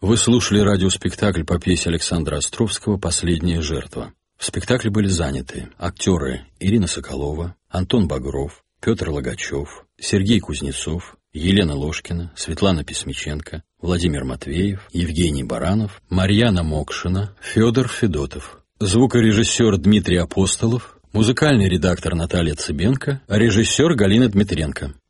Вы слушали радиоспектакль по пьесе Александра Островского «Последняя жертва». В спектакле были заняты актеры Ирина Соколова, Антон Багров, Петр Логачев, Сергей Кузнецов, Елена Ложкина, Светлана Писмиченко, Владимир Матвеев, Евгений Баранов, Марьяна Мокшина, Федор Федотов. Звукорежиссер Дмитрий Апостолов, музыкальный редактор Наталья Цыбенко, режиссер Галина Дмитренко.